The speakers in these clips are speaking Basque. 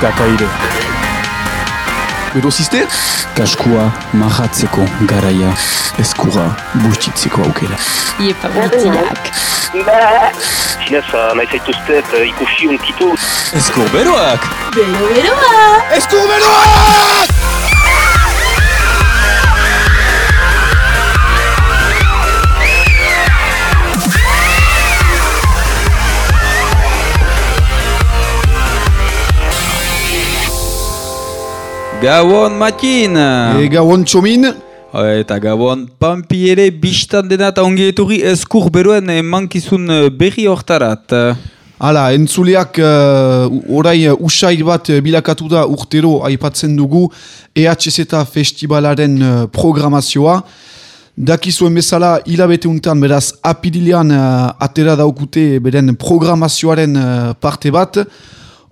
kakaire. Berozizte? Kaskua mahatzeko garaia eskura bustitzeko aukera. Iepa gutiak. Zinez, nahi zaituztet uh, ikusi unkitu. Eskur beroak! Bero beroa! Eskur beroak! Gabon Matin! Ega on txomin, Eta gabon pampi ere bistan dena eta ongi etorri eskur beruen mankizun berri hortarat. Hala, entzuleak uh, orai uh, usail bat bilakatu da urtero aipatzen dugu EHZ festivalaren uh, programazioa. Dakizuen bezala hilabete untan beraz apirilean uh, atera daukute beren programazioaren uh, parte bat.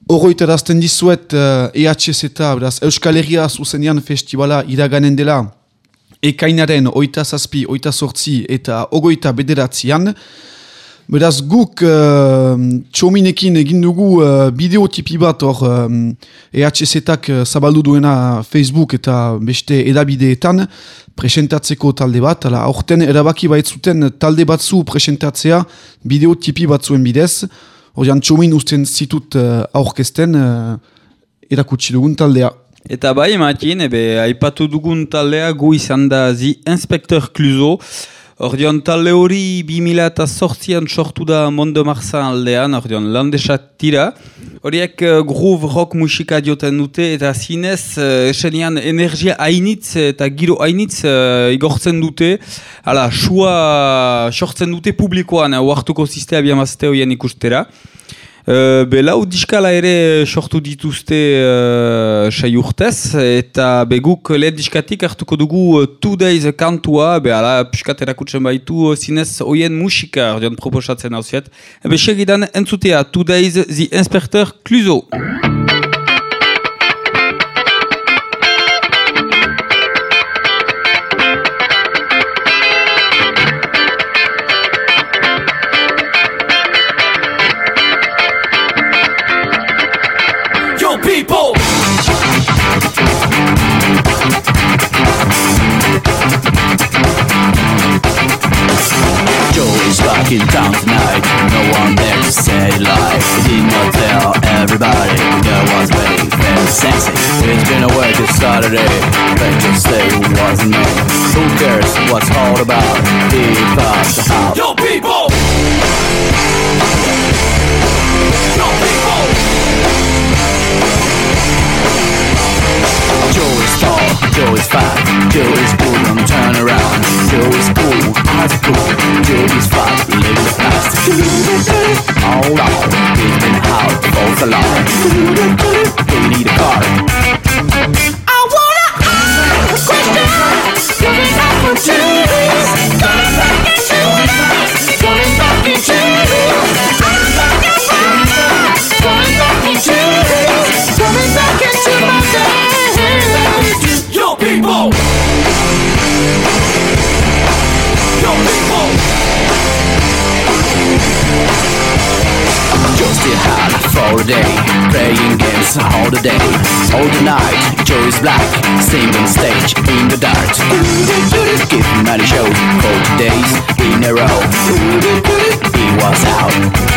Oroiterazten dizuet uh, EHZ beraz Euskal Herria zuzenean festivala iraganen dela ekainaren oita zazpi, oita sortzi eta ogoita bederatzean. Beraz guk uh, txominekin egin dugu uh, bideotipi bat hor um, uh, zabaldu duena Facebook eta beste edabideetan presentatzeko talde bat. Hala, aurten erabaki baitzuten talde batzu presentatzea bideotipi batzuen bidez. Horian txomin usten zitut uh, aurkezten uh, erakutsi dugun taldea. Eta bai Matin, ebe aipatu dugun taldea gu izan da zi Inspector Cluzo. Ordeon talde hori 2008an sortu da Mondo Marsan aldean, ordeon landesat tira. Horiek uh, groove rock musika dioten dute eta zinez uh, esenian energia hainitz eta giro hainitz uh, igortzen dute. Hala, sua sortzen dute publikoan, huartuko uh, zistea biamazte horien ikustera. Uh, be lau diskala ere sortu dituzte uh, sai urtez eta beguk lehen diskatik hartuko dugu uh, Two Days kantua, be ala piskat erakutsen baitu uh, zinez oien musika ordean proposatzen hau ziet. Be segidan entzutea Two Days The Inspector Cluzo. In town tonight. No one there to say live. He did not tell everybody there was very, very sexy. It's been a way to Saturday. Let's just say it wasn't me. Who cares what's all about? He passed the house. Yo, people! Tall, Joe is fat, Joe is cool, don't turn around. Joe is cool, as cool, Joe is fat, live the past. Hold on, he's been out for so long. Do need a car? Still hard for a day, playing games all the day, all the night. Joe is black, singing stage in the dark. Give many shows for days in a row. He was out.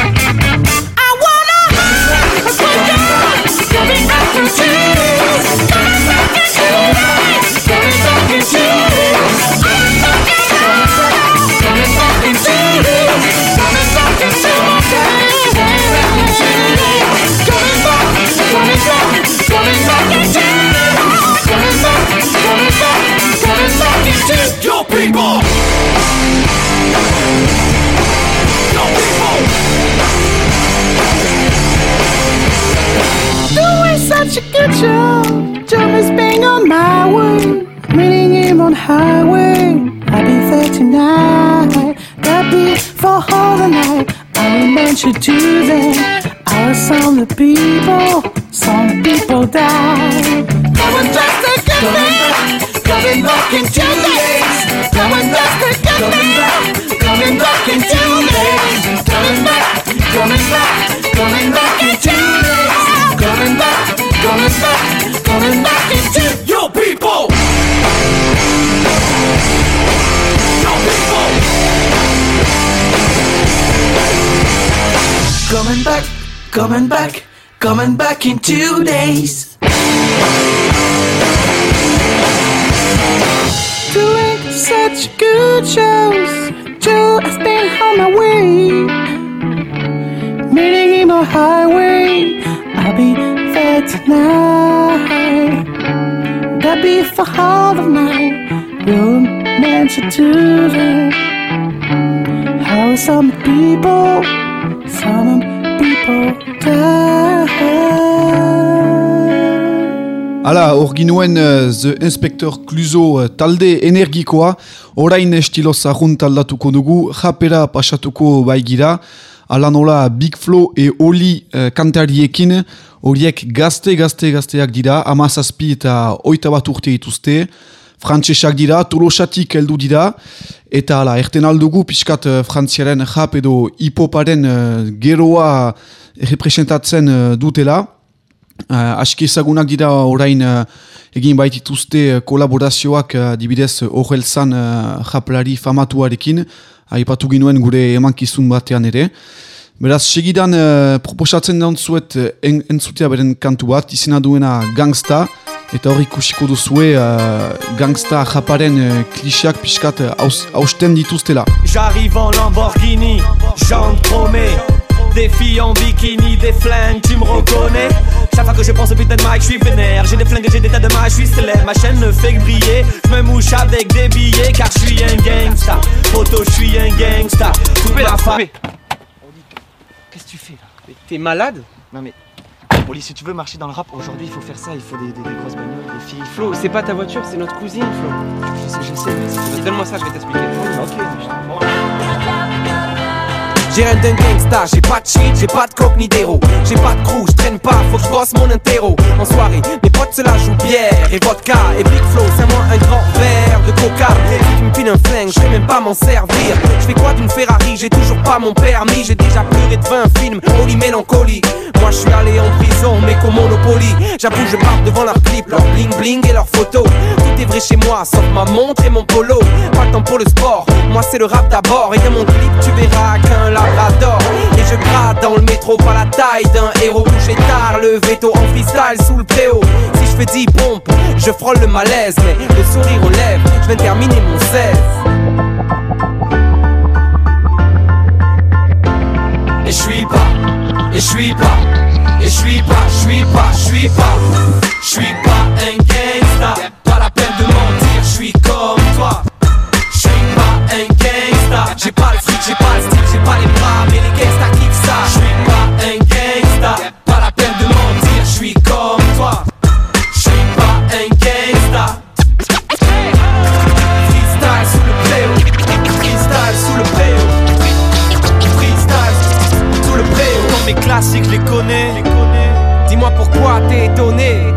Job. Job is being on my way, meeting him on highway. I'll be there tonight. That be for all the night. I will mention to them. I was some the people, some people die. Was just a good thing. Coming back in two days. Was just a good thing. Coming back in two days. Coming back, coming back, coming back. Coming back, coming back, coming back in two days. Doing such good shows. Joe, I've been on my way. Meeting him on highway. I'll be there tonight. That'll be for all the night. Romance to Tuesday. How some people, some people die. Hala, hor ginuen uh, The Inspector Cluzo uh, talde energikoa, orain estilo zahunt aldatuko dugu, japera pasatuko baigira, ala nola Big Flo e Oli uh, kantariekin, horiek gazte, gazte, gazteak dira, amazazpi eta oita bat urte dituzte, frantsesak dira, tolosatik heldu dira, eta hala, erten aldugu pixkat uh, frantziaren jap edo hipoparen uh, geroa representatzen uh, dutela, Uh, aski ezagunak dira orain uh, egin baitituzte kolaborazioak uh, dibidez horrelzan uh, japlari famatuarekin, aipatu ginuen gure emankizun batean ere. Beraz, segidan uh, proposatzen daunzuet uh, en, entzutea beren kantu bat, izena duena gangsta, eta hor ikusiko duzue uh, gangsta japaren uh, kliseak pixkat uh, aus, hausten dituztela. J'arrive en Lamborghini, jante chromée. Des filles en bikini, des flingues, tu me reconnais. Chaque fois que je pense au putain de Mike, je suis vénère. J'ai des flingues et j'ai des tas de mailles, je suis célèbre. Ma chaîne ne fait que briller. Je me mouche avec des billets car je suis un gangsta. Photo, je suis un gangsta. Coupez la femme Qu'est-ce que tu fais là? Mais T'es malade? Non mais. Oli, si tu veux marcher dans le rap, aujourd'hui il faut faire ça, il faut des, des- des grosses bagnoles, des filles. Flo, c'est pas ta voiture, c'est notre cousine, Flo. Je sais, je sais, mais Donne-moi ça, je vais t'expliquer. Ok, je te- J'ai rien d'un gangsta, j'ai pas de shit, j'ai pas de coke ni d'héros. J'ai pas de crew, je traîne pas, faut que je bosse mon interro. En soirée, mes potes se la jouent bière et vodka Et Big Flow, c'est moi un grand verre de coca. Tu me piles un flingue, je même pas m'en servir. Je fais quoi d'une Ferrari, j'ai toujours pas mon permis J'ai déjà pleuré de 20 films, holy mélancolie Moi je suis allé en prison, mais qu'au Monopoly. J'avoue, je barbe devant leurs clips, leurs bling bling et leurs photos. Tout est vrai chez moi, sauf ma montre et mon polo. Pas le temps pour le sport, moi c'est le rap d'abord Et dans mon clip, tu verras qu'un Et je gratte dans le métro, pas la taille d'un héros Couché tard, le veto en freestyle sous le préau Si je fais 10 pompes, je frôle le malaise Mais le sourire aux lèvres, je de terminer mon 16 Et je suis pas, et je suis pas, et je suis pas, je suis pas, je suis pas, je suis pas un gangsta. Pas la peine de mentir, je suis comme toi. Je suis pas un gangsta. J'ai pas le mes classiques, je les connais. Dis-moi pourquoi t'es étonné.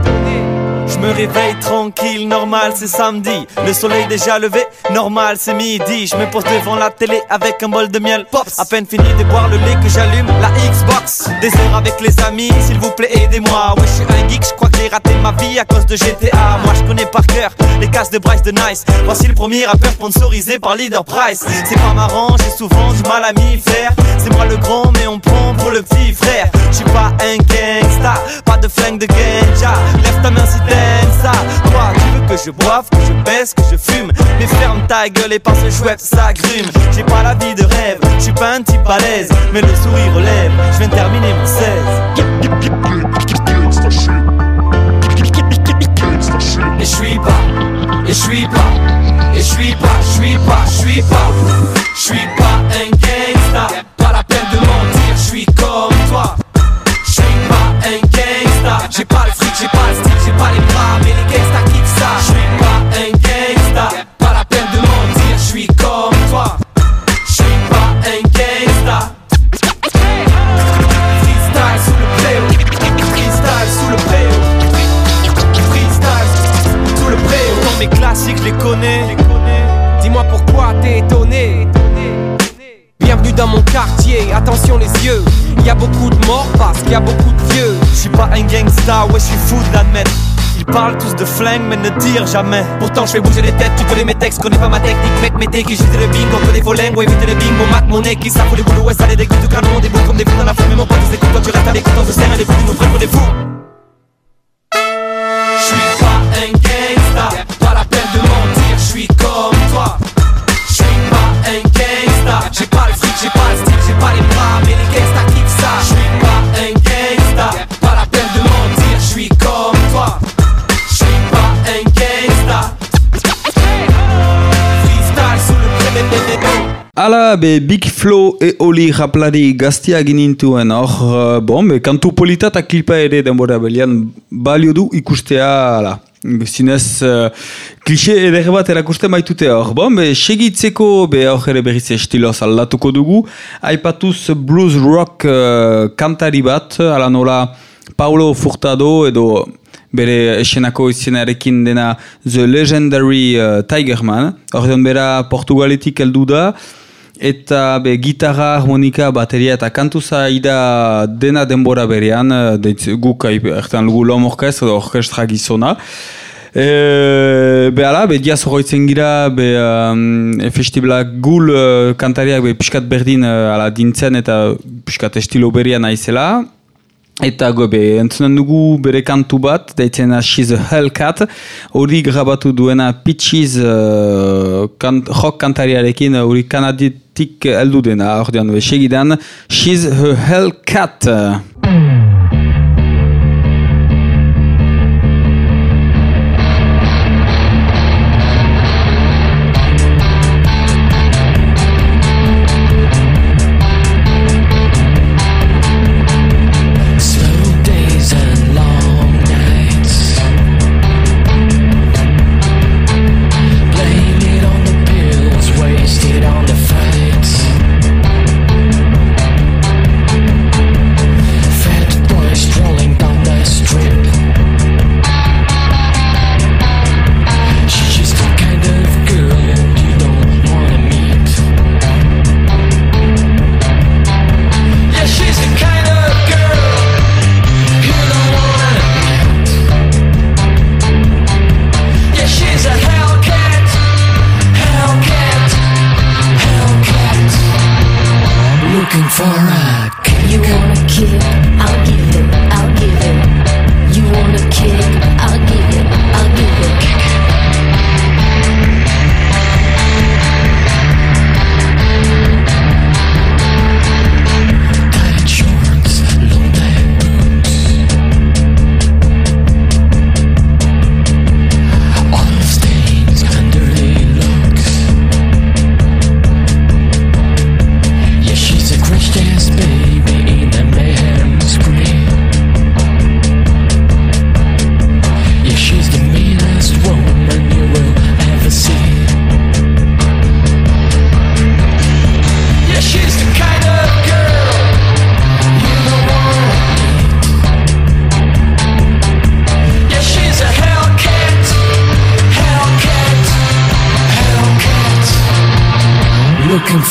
Réveille tranquille, normal c'est samedi. Le soleil déjà levé, normal c'est midi. Je me pose devant la télé avec un bol de miel. Pops, à peine fini de boire le lait que j'allume la Xbox. Des heures avec les amis, s'il vous plaît aidez-moi. Ouais, je suis un geek, je crois que j'ai raté ma vie à cause de GTA. Moi je connais par cœur les casses de Bryce de Nice. Voici le premier rappeur sponsorisé par Leader Price. C'est pas marrant, j'ai souvent du mal à m'y faire. C'est moi le grand, mais on prend pour le petit frère. Je suis pas un gangsta, pas de flingue de ganja. Lève ta main si ça. Toi, tu veux que je boive, que je baisse, que je fume. Mais ferme ta gueule et passe le chouette, ça grume. J'ai pas la vie de rêve, je suis pas un type l'aise. Mais le sourire lèvres, je viens terminer mon 16. Et je suis pas, et je suis pas, et je suis pas, je suis pas, je suis pas, je suis pas un gangsta. Gangsta, ouais, je suis fou de l'admettre. Ils parlent tous de flingue, mais ne dire jamais. Pourtant je fais bouger les têtes, tu connais mes textes, connais pas ma technique, mec, mes qui j'étais le bingo, des faux lingues, ouais, éviter les bingo, mat mon nez, qui fout les boulots, ouais, ça les dégoûte, tout crâne, des bouts comme des fous dans la foule, mais mon pote, ils écoutent, toi tu restes à l'écoute, on se serre les fous, nous pour des fous. Ala, be Big Flo e Oli raplari gaztia ginintuen. Hor, uh, bon, be, kantu polita eta klipa ere denbora belian balio du ikustea, ala, zinez, uh, klixe eder bat erakusten baitute hor. Bon, be, segitzeko, be, hor ere berriz estiloz aldatuko dugu, aipatuz blues rock uh, kantari bat, ala nola Paulo Furtado edo bere esenako izenarekin dena The Legendary uh, Tigerman, ordean bera Portugaletik heldu da, eta be, gitarra, harmonika, bateria eta kantuza ida dena denbora berean, uh, deitz, guk ertan lugu lom orkestra edo orkestra gizona. E, be ala, be diaz horretzen gira, be um, e, festivalak gul uh, kantariak be piskat berdin uh, ala dintzen eta piskat estilo berian naizela. Eta gobe, entzunen dugu bere kantu bat, daitzen She's a Hellcat, hori grabatu duena Peaches uh, kant, rock kantariarekin, hori kanaditik heldu dena, ordean, segidan, She's a Hellcat.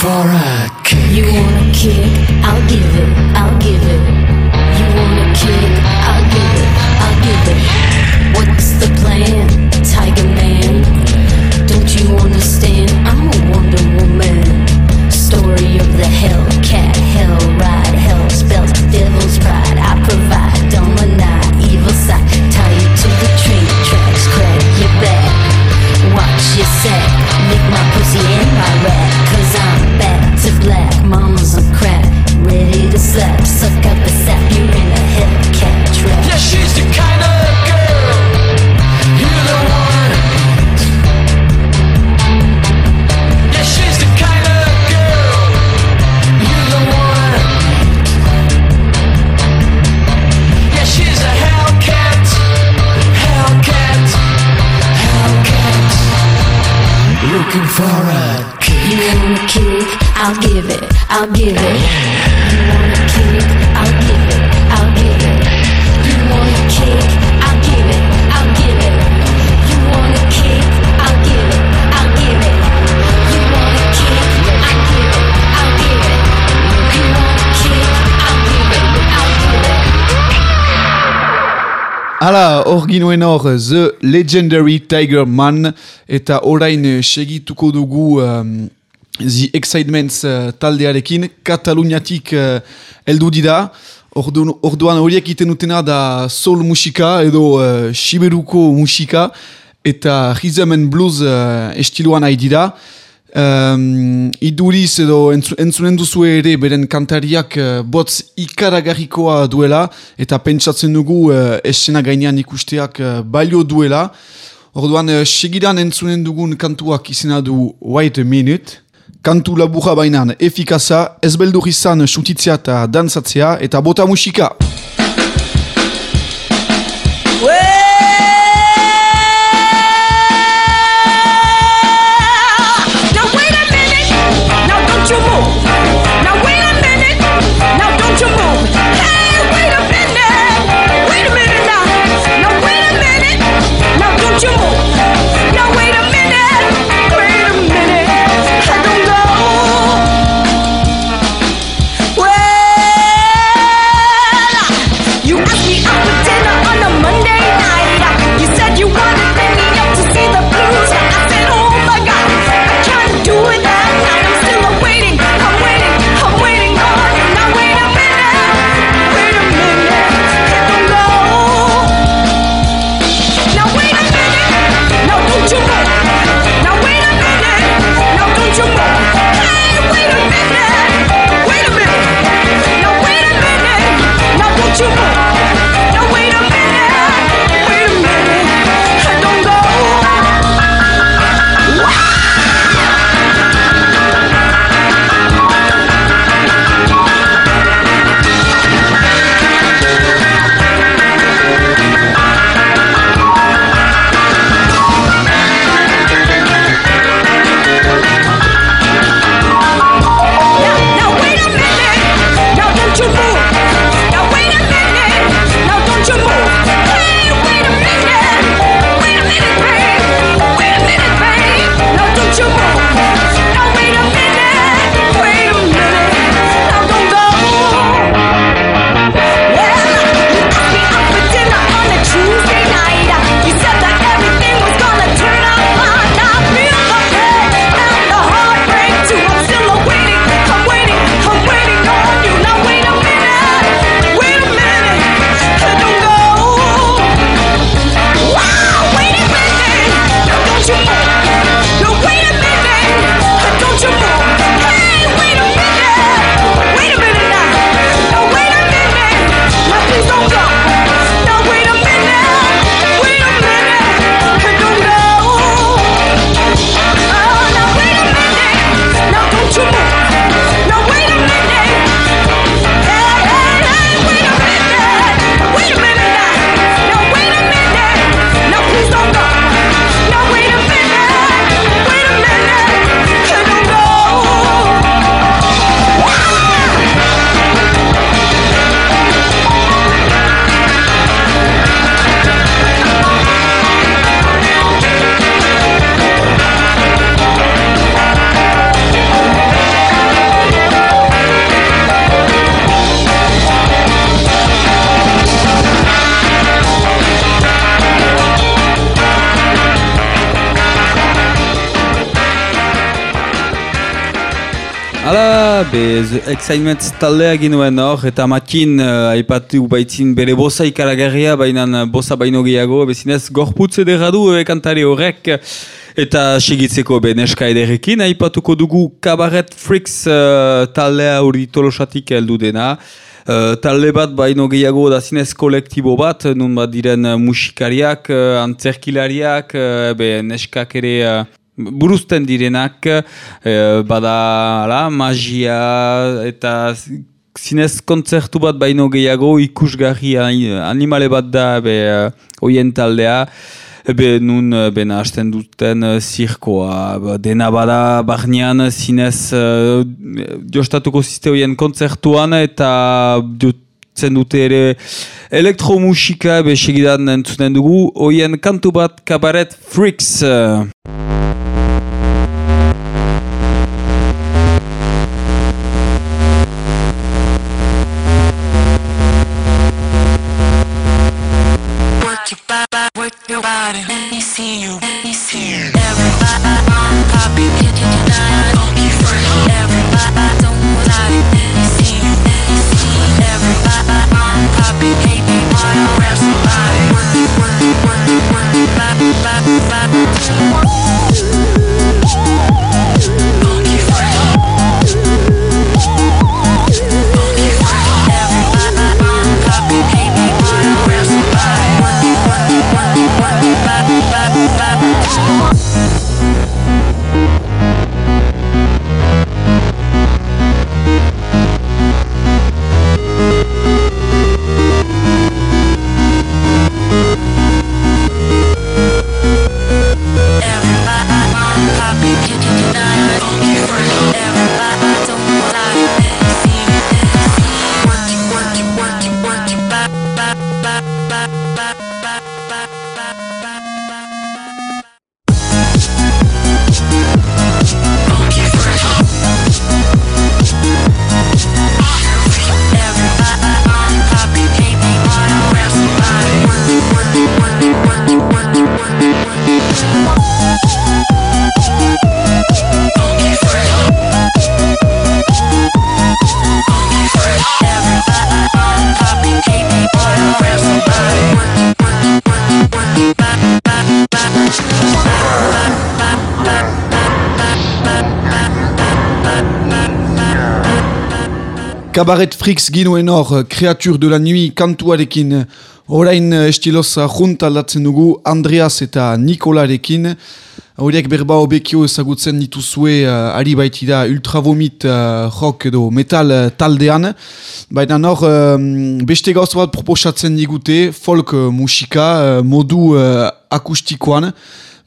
for us. Hor ginuen hor, The Legendary Tiger Man, eta orain eh, segituko dugu um, The Excitements uh, taldearekin, Kataluniatik uh, eldu Ordu, orduan horiek iten utena da soul musika edo uh, shiberuko musika, eta rhythm and blues uh, estiloan nahi dira. Um, iduriz edo entzu, entzunen duzu ere beren kantariak uh, botz ikaragarrikoa duela eta pentsatzen dugu uh, esena gainean ikusteak uh, balio duela. Orduan, uh, segidan entzunen dugun kantuak izena du Wait a Minute. Kantu laburra bainan efikaza, ez beldur izan sutitzea eta dansatzea eta bota musika. Now be, Excitement taldea ginuen hor, eta makin uh, aipatu baitzin bere bosa ikaragarria, baina uh, bosa baino gehiago, bezinez gorputze derradu uh, kantari horrek, eta segitzeko be neska ederrekin, aipatuko dugu Kabaret Freaks uh, taldea hori tolosatik heldu dena, Uh, talde bat baino gehiago da zinez kolektibo bat, nun bat diren musikariak, uh, antzerkilariak, uh, be, neskak ere uh, buruzten direnak, uh, bada ala, magia eta zinez kontzertu bat baino gehiago ikusgarri ani- animale bat da be, uh, oien taldea. Ebe, nun, eh, bena hasten duten zirkoa, ba, dena bada barnean zinez uh, jostatuko ziste hoien kontzertuan eta jotzen dute ere elektromusika, be, segidan entzunen dugu, hoien kantu bat kabaret freaks. bye. Kabaret Frix ginuen hor, kreatur de la nuit kantuarekin, orain eh, estiloza junt aldatzen dugu Andreas eta Nikolarekin. Horiek berba obekio ezagutzen dituzue uh, ari baitira ultravomit uh, rock edo metal uh, taldean. Baina hor, um, beste gauz bat proposatzen digute, folk uh, musika, uh, modu uh, akustikoan.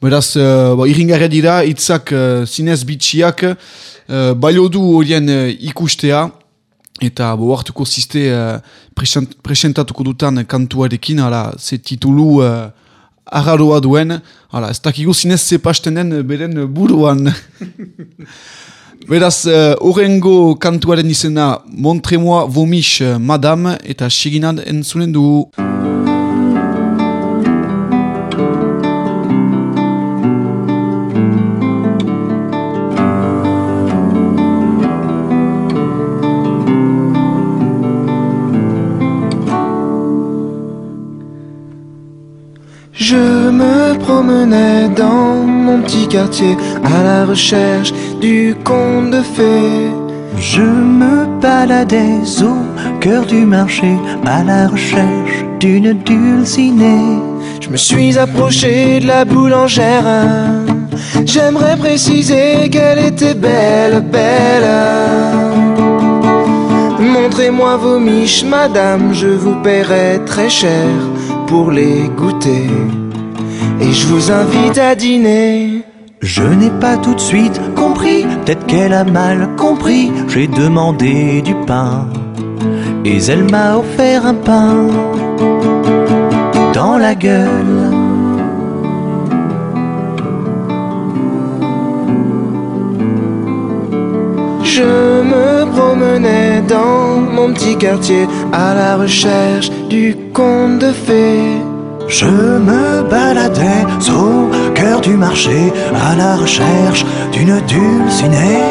Beraz, uh, ba, irringarria dira, hitzak uh, zinez bitxiak, uh, baliodu horien uh, ikustea, eta bo hartuko ziste uh, present, presentatuko dutan kantuarekin, hala, ze titulu uh, arraroa duen, hala, ez dakigu zinez ze pasten den beren buruan. Beraz, horrengo kantuaren izena Montre-moi vomish uh, madame, eta seginan entzunen dugu. Je me promenais dans mon petit quartier à la recherche du conte de fées. Je me baladais au cœur du marché à la recherche d'une dulcinée. Je me suis approché de la boulangère. J'aimerais préciser qu'elle était belle, belle. Montrez-moi vos miches, madame, je vous paierai très cher pour les goûter. Et je vous invite à dîner. Je n'ai pas tout de suite compris, peut-être qu'elle a mal compris. J'ai demandé du pain et elle m'a offert un pain dans la gueule. Je promenais dans mon petit quartier à la recherche du conte de fées. Je me baladais au cœur du marché à la recherche d'une dulcinée.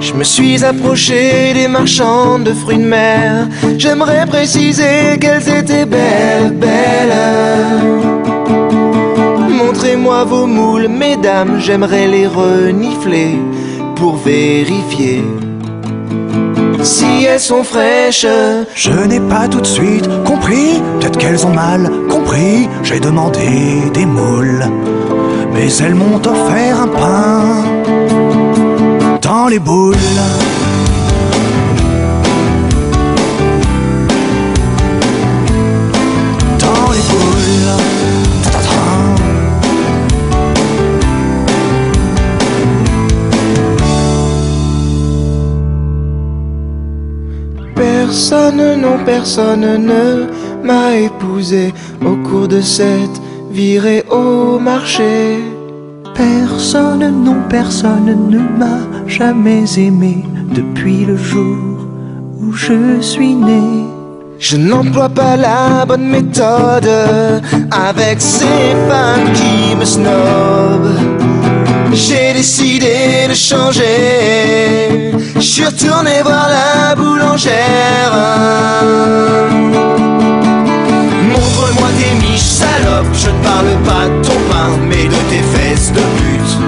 Je me suis approché des marchands de fruits de mer. J'aimerais préciser qu'elles étaient belles, belles. Montrez-moi vos moules, mesdames, j'aimerais les renifler pour vérifier si elles sont fraîches. Je n'ai pas tout de suite compris, peut-être qu'elles ont mal compris. J'ai demandé des moules, mais elles m'ont offert un pain dans les boules. Personne, non personne ne m'a épousé au cours de cette virée au marché. Personne, non personne ne m'a jamais aimé depuis le jour où je suis né. Je n'emploie pas la bonne méthode avec ces femmes qui me snobent. J'ai décidé de changer. Je suis retourné voir la boulangère. Montre-moi tes miches salope. Je ne parle pas de ton pain, mais de tes fesses de pute.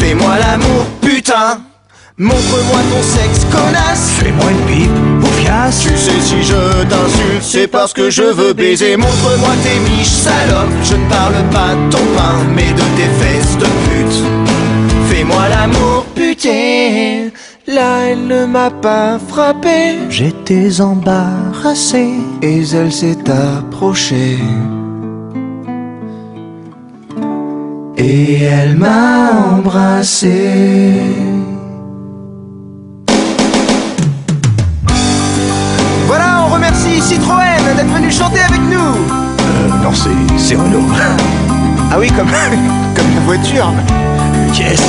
Fais-moi l'amour. Montre-moi ton sexe, connasse. Fais-moi une pipe, bouffiasse. Tu sais, si je t'insulte, c'est parce que je veux baiser. Montre-moi tes miches, salope. Je ne parle pas de ton pain, mais de tes fesses de pute. Fais-moi l'amour, putain. Là, elle ne m'a pas frappé. J'étais embarrassé. Et elle s'est approchée. Et elle m'a embrassé. Citroën d'être venu chanter avec nous. Euh, non, c'est, c'est Renault. Ah oui, comme, comme la voiture. Yes.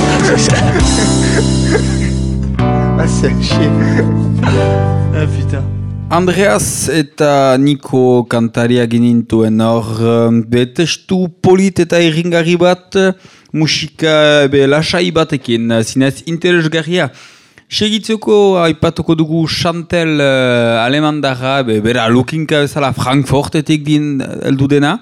ah, c'est chier. Ah putain. Andreas eta Niko kantaria ginintuen hor um, be testu polit eta irringarri bat musika be lasai batekin zinez interesgarria. Segitzeko aipatuko dugu Chantel uh, alemandarra, be, bera lukinka bezala Frankfurtetik din heldu dena.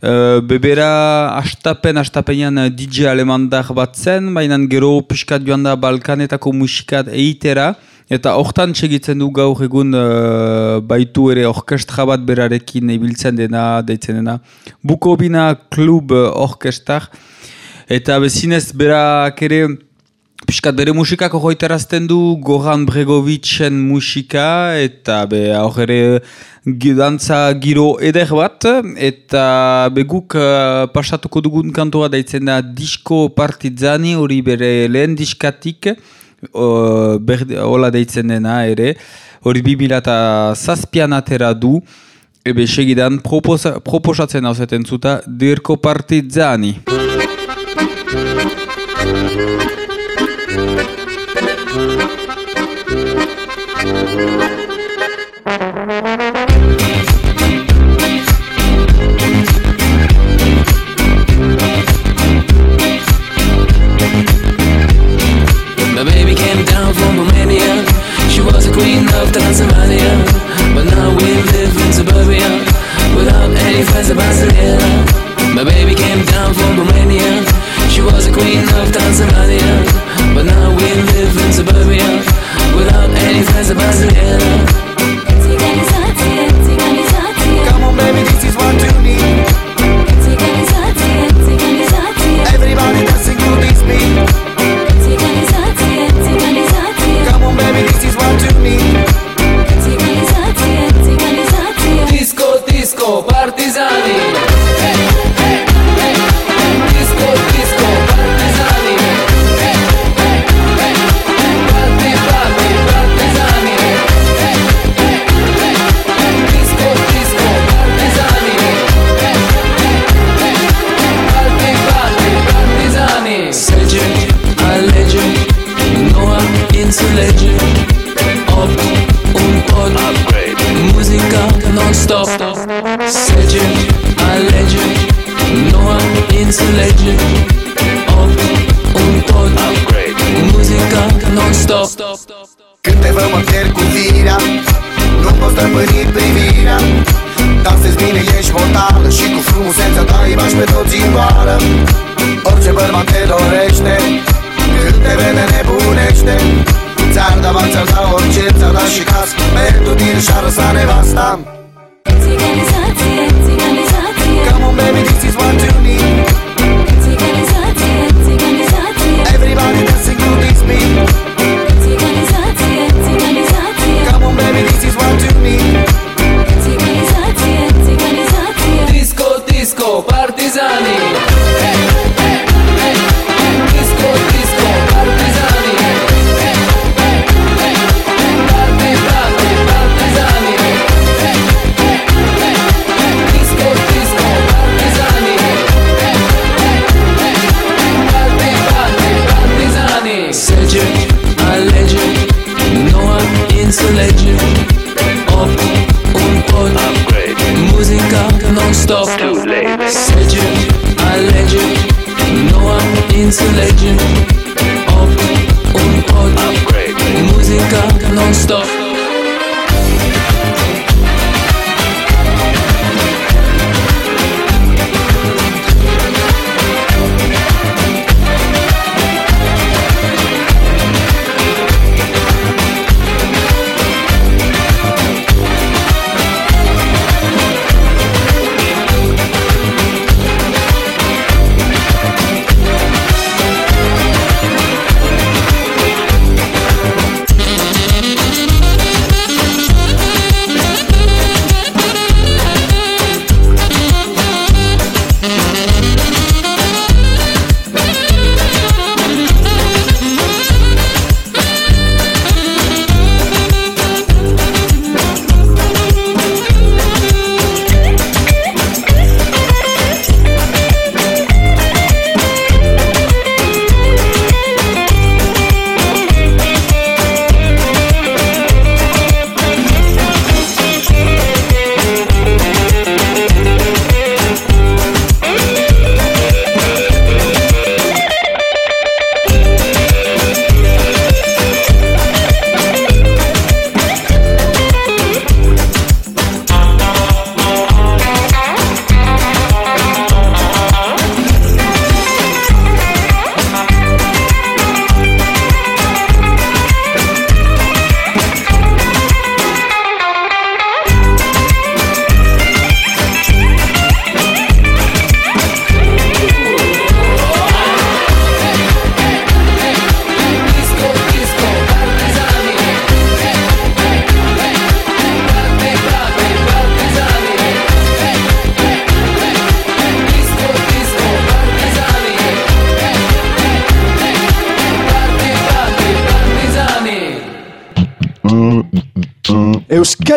Uh, bebera astapen astapenean DJ alemandar bat zen, baina gero piskat joan da Balkanetako musikat eitera, eta hortan segitzen du gaur egun uh, baitu ere orkestra bat berarekin ibiltzen dena, deitzen dena. Bukobina Klub Orkestar, eta bezinez berak ere Piskat bere musikako joiterazten du Goran Bregovicen musika eta be hor ere dantza giro eder bat. Eta beguk uh, pasatuko dugun kantoa daitzen da Disko Partizani hori bere lehen diskatik uh, berde, hola deitzen dena ere. Hori bibila eta zazpian atera du. Ebe segidan proposa, proposatzen hau zuta Dirko Partizani She was a queen of Tanzania. But now we live in suburbia without any friends in Barcelona.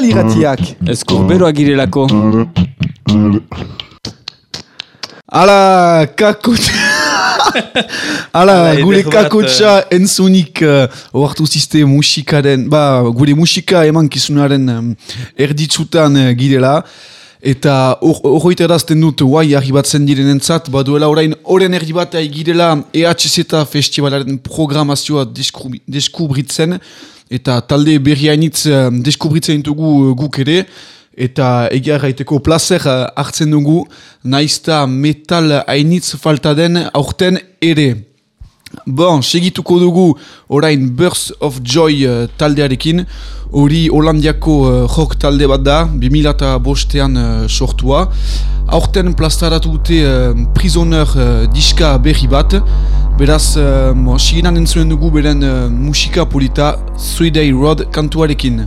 Euskal irratiak. Eskur beroak girelako. Ala, kakot... Ala, Ala, gure bat, kakotxa entzunik uh, oartu ziste musikaren, ba, gure musika eman kizunaren um, erditzutan uh, girela. Eta hori erazten dut, guai arribatzen diren entzat, baduela orain oren erdi bat girela EHZ festivalaren programazioa deskubri- deskubritzen, eta talde berri hainitz uh, deskubritzen ditugu uh, guk ere, eta egia gaiteko placer uh, hartzen dugu, naizta metal hainitz falta den aurten ere. Bon, segituko dugu orain Birth of Joy uh, taldearekin, hori Holandiako uh, rock talde bat da, 2000 bostean uh, sortua. Aurten plazaratu dute uh, Prisoner uh, diska berri bat, beraz, uh, siginan entzuen dugu beren uh, musika polita Three Day Road kantuarekin.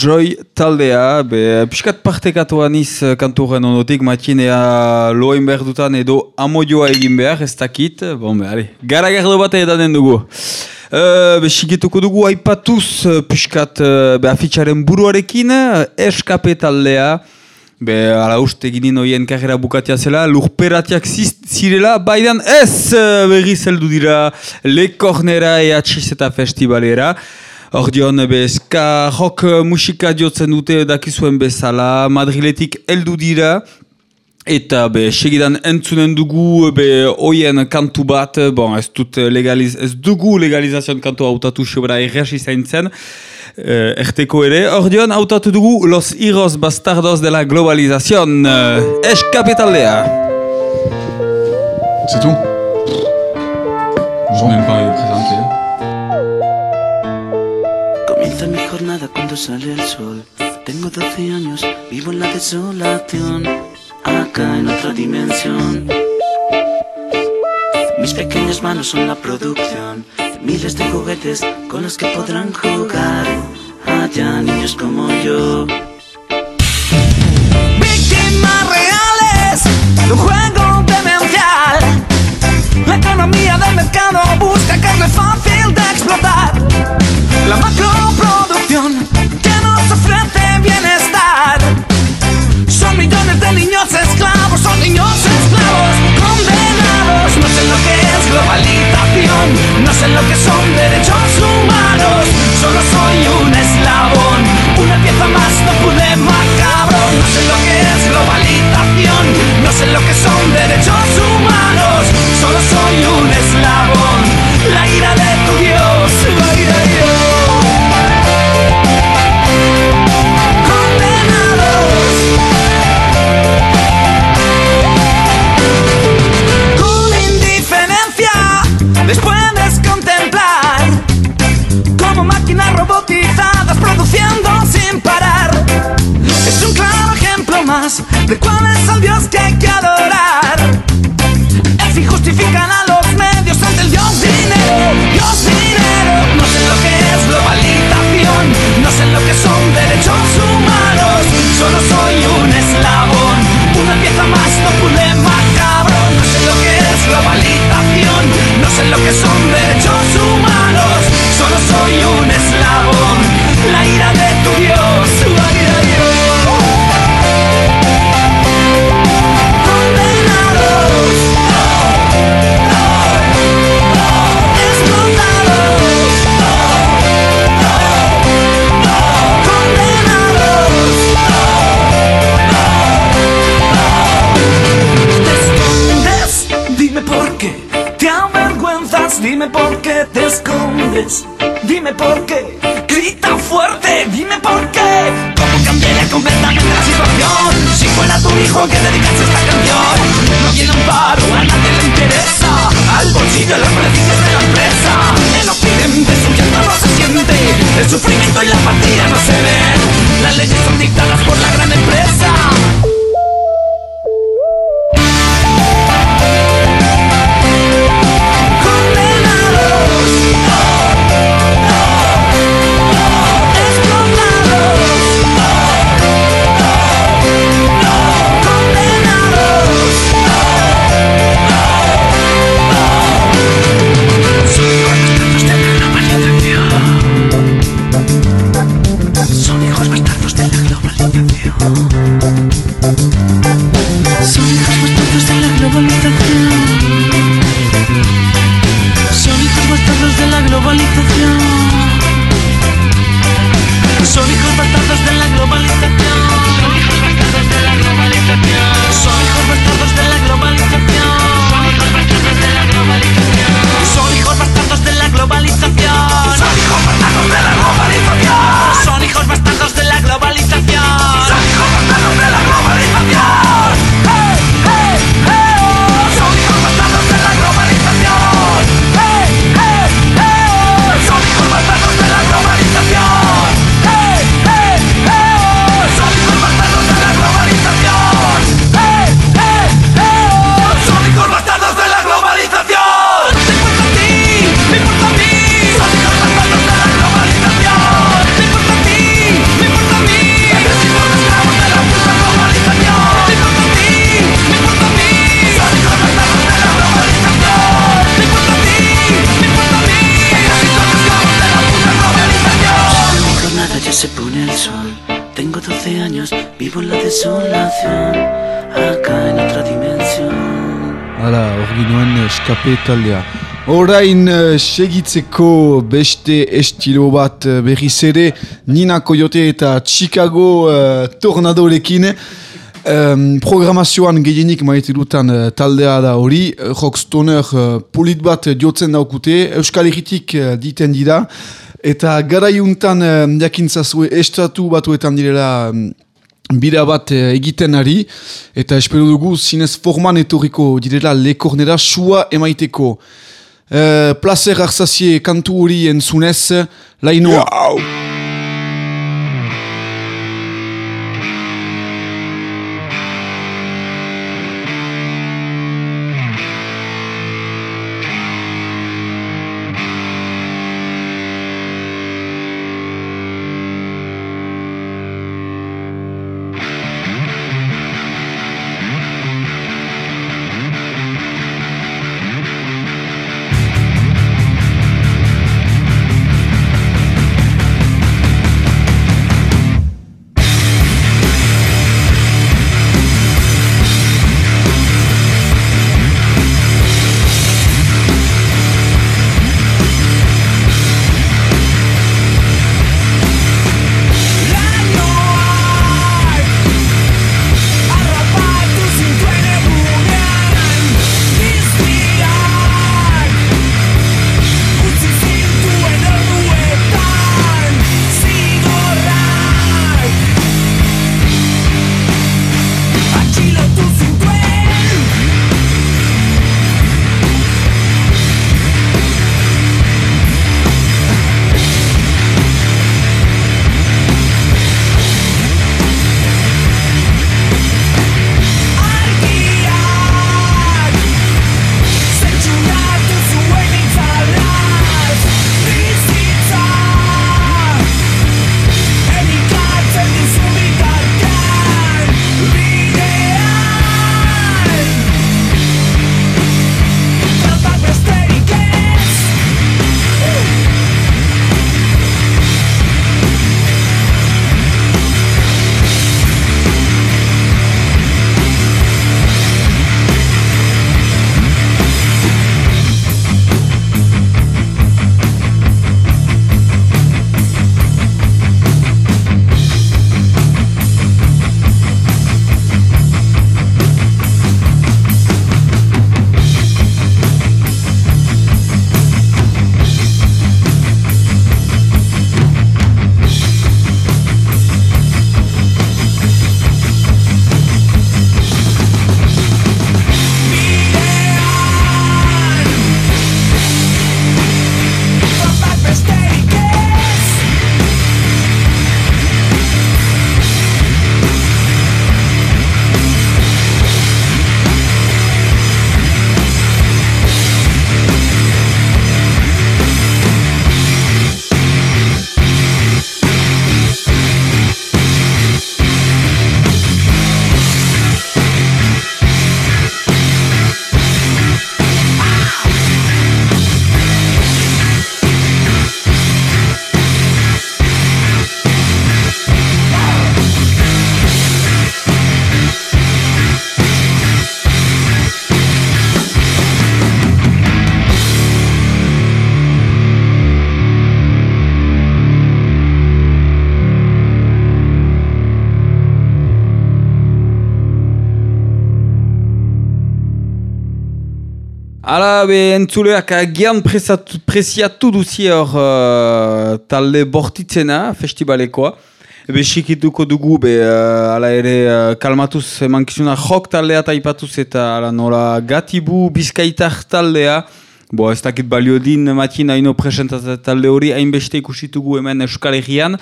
Joy taldea, be, pixkat partekatu aniz eh, kantu horren ondotik, matinea loen behar dutan edo amodioa egin behar, ez dakit, bon, be, ale, gara gardo bat edanen dugu. Uh, be, sigituko dugu aipatuz uh, pixkat uh, be, afitxaren buruarekin, uh, eskape taldea, Be, ala uste ginen oien karrera bukatia zela, lurperatiak zirela, baidan ez eh, berriz heldu dira lekornera ehatxiz eta festivalera. Ordion, be, ska rock eh, musika diotzen dute dakizuen bezala, Madriletik heldu dira, Eta be, segidan entzunen dugu be, oien kantu bat, bon, ez, dut legaliz, ez dugu legalizazion kantu hautatu sobera errasi zaintzen, eh, erteko ere. Ordion, hautatu dugu Los Hijos Bastardos de la Globalización, eh, eskapetaldea. C'est tout Je même pas cuando sale el sol. Tengo 12 años, vivo en la desolación, acá en otra dimensión. Mis pequeñas manos son la producción miles de juguetes con los que podrán jugar allá niños como yo. Víctimas reales un juego. La economía del mercado busca carne fácil de explotar. La macroproducción que nos ofrece bienestar. Son millones de niños esclavos, son niños esclavos condenados. No sé lo que es globalización, no sé lo que son derechos humanos. Solo soy un eslabón, una pieza más, no pude macabro. No sé lo que es globalización, no sé lo que son derechos humanos. Solo soy un eslabón, la ira de eskape taldea. Orain eh, segitzeko beste estilo bat eh, berriz ere Nina Coyote eta Chicago uh, Tornadorekin um, programazioan gehienik maite dutan eh, taldea da hori Rockstoner uh, polit bat diotzen daukute Euskal Herritik uh, diten dira eta garaiuntan uh, jakintzazue estatu batuetan direla um, bira bat eh, egiten ari, eta espero dugu zinez forman etorriko direla lekornera sua emaiteko. Uh, placer arzazie kantu hori entzunez, lainoa. Hala, be, entzuleak agian preziatu duzi hor uh, talde bortitzena, festibalekoa. Ebe, sikituko dugu, be, uh, ala ere, uh, kalmatuz emankizuna jok taldea taipatuz eta ala nola gatibu bizkaitar taldea. Bo, ez dakit balio din matin haino presentazio talde hori, hainbeste ikusitugu hemen Euskal Herrian.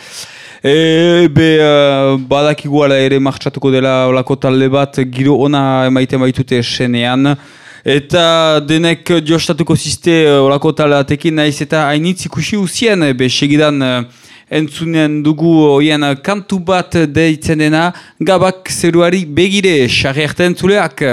E, be, uh, badakigu ala ere martxatuko dela olako talde bat, giro ona emaiten baitute esenean. Eta denek diostatuko ziste uh, olako talatekin naiz eta hainitz ikusi uzien, be segidan entzunen dugu oien kantu bat deitzen dena, gabak zeruari begire, sarri arte entzuleak.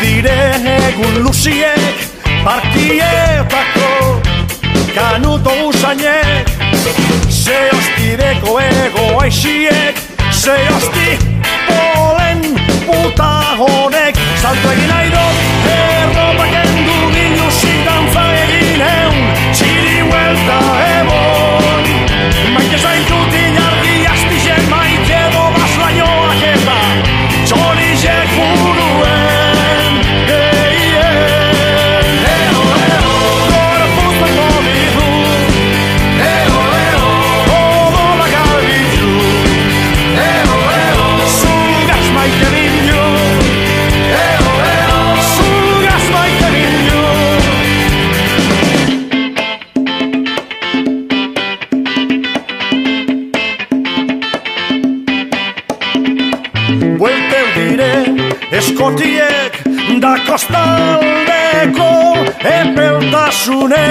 Dire egun luziek Partietako kanuto usainek Ze hostideko ego aixiek Ze hosti polen puta honek. Salto egin nahi do Erropa kendu ginu dantza egin eun Txiri huelta eskotiek da kostaldeko epeltasune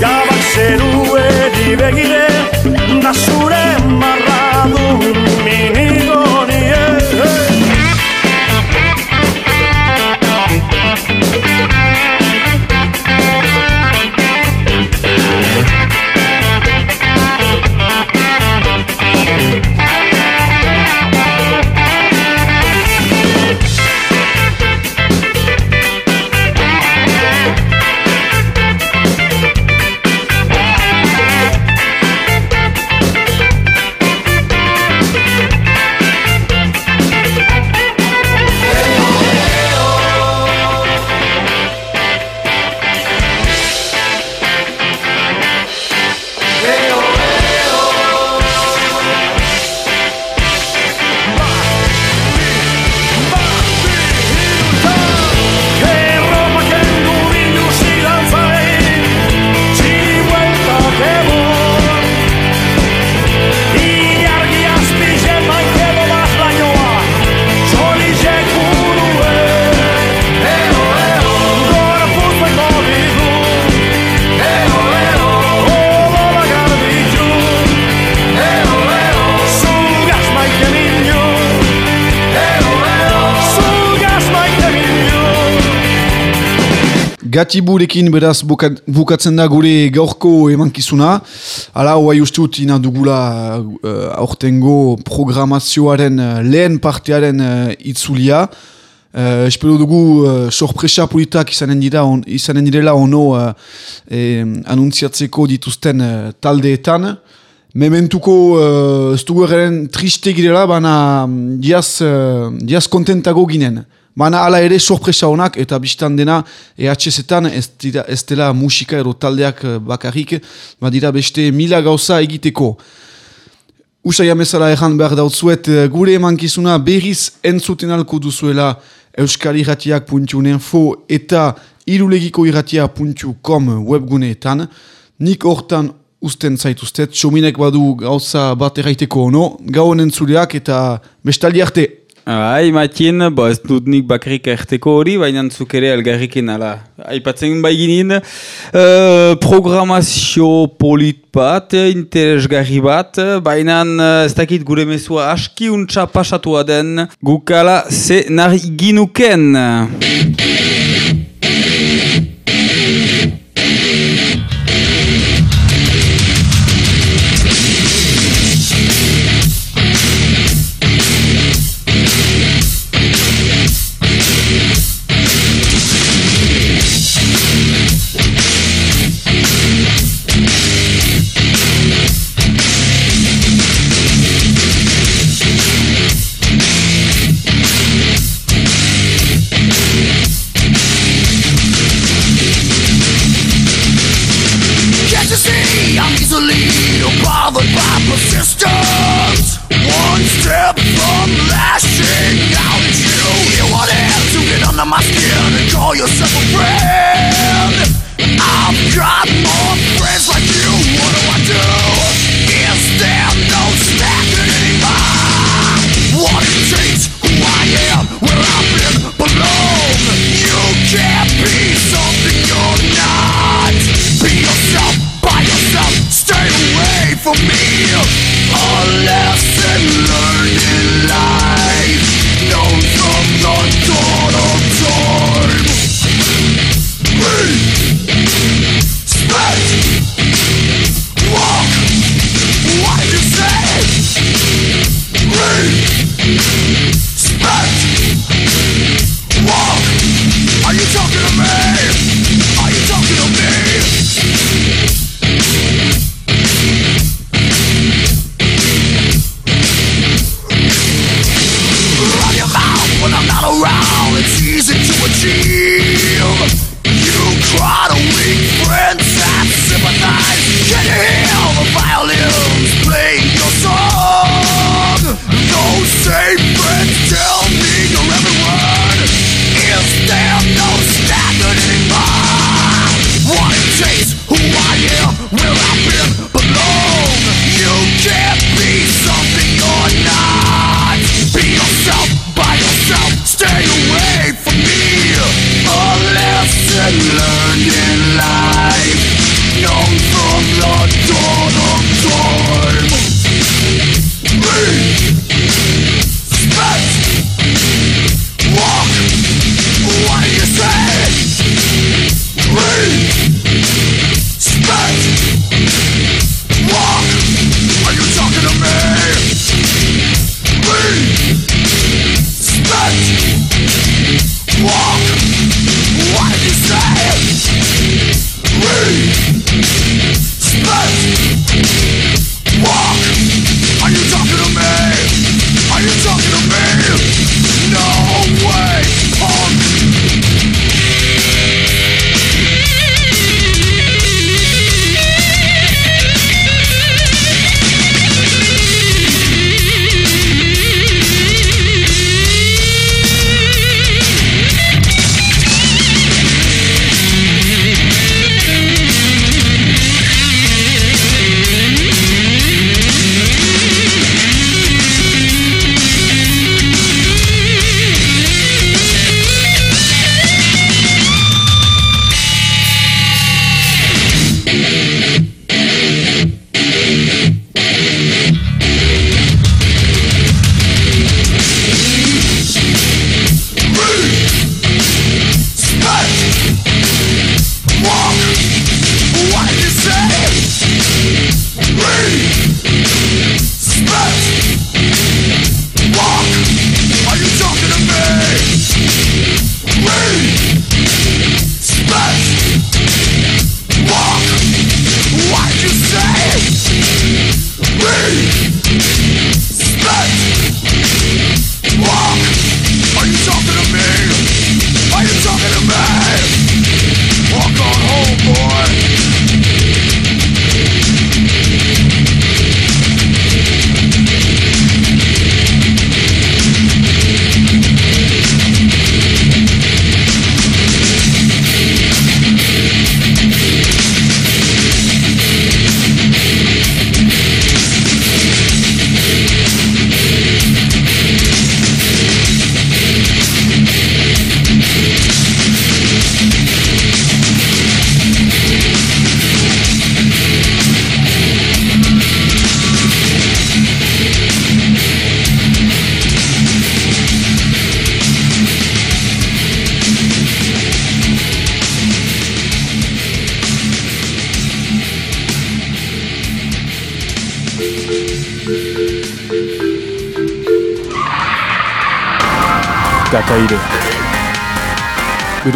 Gabak zeruedi begire da zure marradu Gatiburekin beraz buka- bukatzen da gure gaurko emankizuna. Hala, hoai ustut ina dugula uh, aurtengo programazioaren uh, lehen partearen uh, itzulia. Uh, espero dugu uh, sorpresa politak izanen dira on, izanen direla ono uh, eh, anuntziatzeko dituzten uh, taldeetan. Mementuko uh, ez dugu erren triste girela, baina mm, diaz, uh, diaz kontentago ginen. Baina ala ere sorpresa honak eta biztan dena EHS-etan ez, ez dela musika edo taldeak eh, bakarrik, badira beste mila gauza egiteko. Usai amezala erran behar dautzuet, eh, gure emankizuna berriz entzuten alko duzuela euskalirratiak.info eta irulegiko irratia.com webguneetan. Nik hortan usten zaituztet, txominek badu gauza bat erraiteko ono, gauen entzuleak eta bestaldi arte. Bai, Matien, bo ez dut nik bakarrik erteko hori, baina zuk ere elgarrikin, ala. Aipatzen bai ginen, eh, programazio polit bat, eh, interesgarri bat, eh, baina ez dakit gure mezua aski untxa pasatua den, gukala ze nahi ginuken.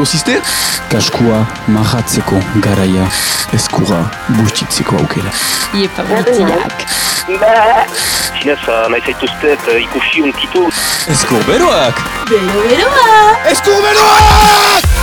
ekosiste? Kaskua marratzeko garaia, eskura bustitzeko aukera. Iepa bai, bai, bai. burtiak. Zinez, nahi zaituzte eh, ikusi unkitu. Esko beroak! Bero beroa! Esko beroak!